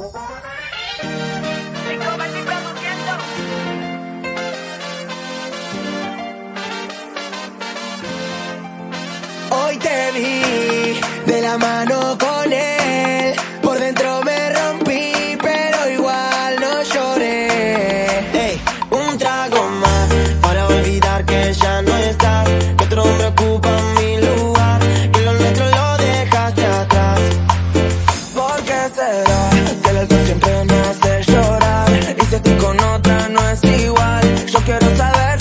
Hoy te vi de la mano con él, por dentro me rompí, pero igual no lloré. Hey, un trago más para olvidar que ya no estás, que otro hombre ocupa mi lugar, que lo nuestro lo dejaste atrás. ¿Por qué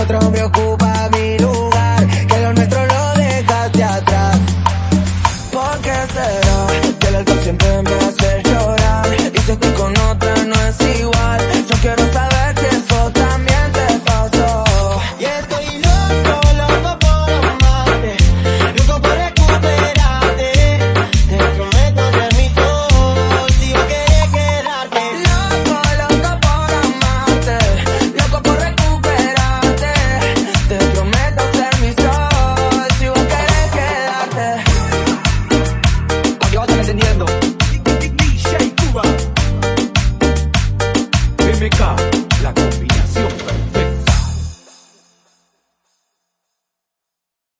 cuatro hombres